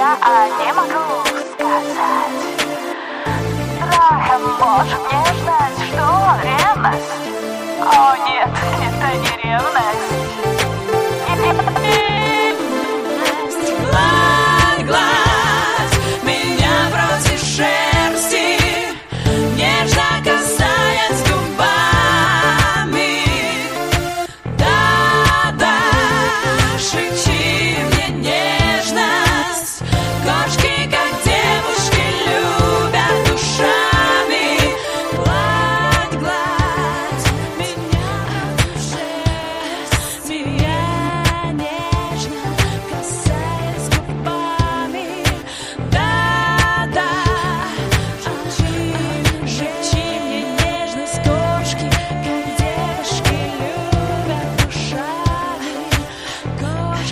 я а не могу сказать Страхом может мне ждать, что ревность? О нет, это не ревность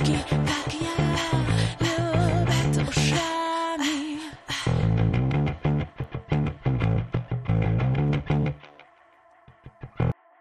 You.